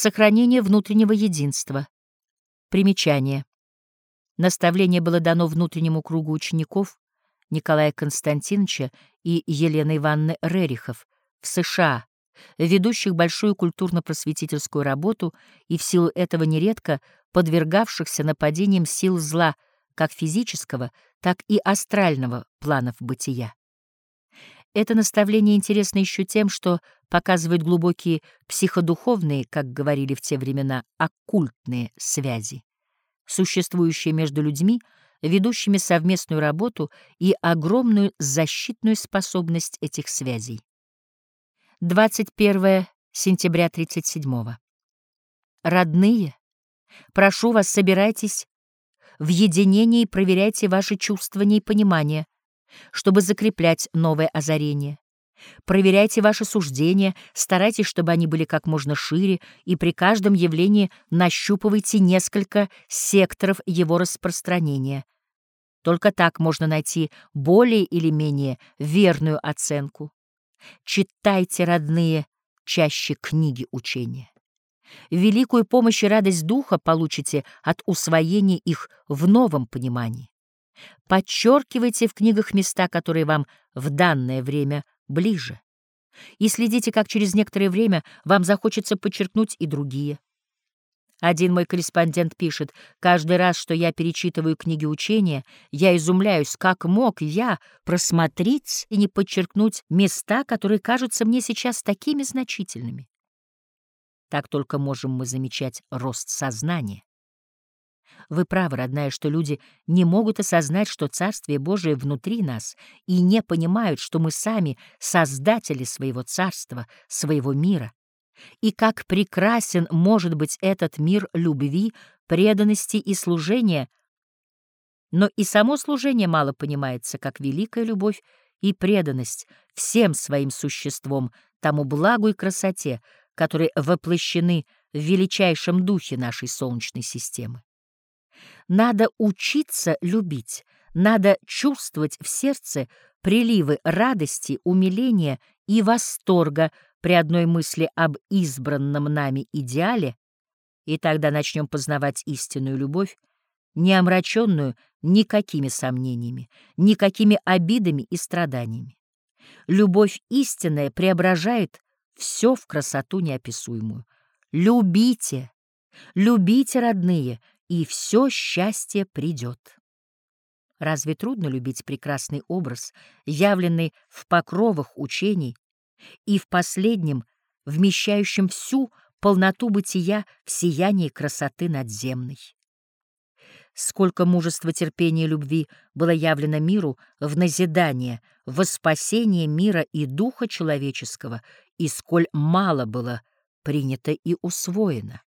Сохранение внутреннего единства. Примечание. Наставление было дано внутреннему кругу учеников Николая Константиновича и Елены Ивановны Рерихов в США, ведущих большую культурно-просветительскую работу и в силу этого нередко подвергавшихся нападениям сил зла как физического, так и астрального планов бытия. Это наставление интересно еще тем, что показывает глубокие психодуховные, как говорили в те времена, оккультные связи, существующие между людьми, ведущими совместную работу и огромную защитную способность этих связей. 21 сентября 37 -го. Родные, прошу вас, собирайтесь в единении и проверяйте ваши чувствования и понимания, чтобы закреплять новое озарение. Проверяйте ваши суждения, старайтесь, чтобы они были как можно шире, и при каждом явлении нащупывайте несколько секторов его распространения. Только так можно найти более или менее верную оценку. Читайте, родные, чаще книги учения. Великую помощь и радость духа получите от усвоения их в новом понимании. Подчеркивайте в книгах места, которые вам в данное время ближе. И следите, как через некоторое время вам захочется подчеркнуть и другие. Один мой корреспондент пишет, «Каждый раз, что я перечитываю книги учения, я изумляюсь, как мог я просмотреть и не подчеркнуть места, которые кажутся мне сейчас такими значительными». Так только можем мы замечать рост сознания. Вы правы, родная, что люди не могут осознать, что Царствие Божие внутри нас, и не понимают, что мы сами создатели своего царства, своего мира. И как прекрасен может быть этот мир любви, преданности и служения, но и само служение мало понимается, как великая любовь и преданность всем своим существом, тому благу и красоте, которые воплощены в величайшем духе нашей Солнечной системы. Надо учиться любить, надо чувствовать в сердце приливы радости, умиления и восторга при одной мысли об избранном нами идеале, и тогда начнем познавать истинную любовь, не омраченную никакими сомнениями, никакими обидами и страданиями. Любовь истинная преображает все в красоту неописуемую. Любите, любите, родные, и все счастье придет. Разве трудно любить прекрасный образ, явленный в покровах учений и в последнем, вмещающем всю полноту бытия в сиянии красоты надземной? Сколько мужества, терпения и любви было явлено миру в назидание, во спасение мира и духа человеческого, и сколь мало было принято и усвоено.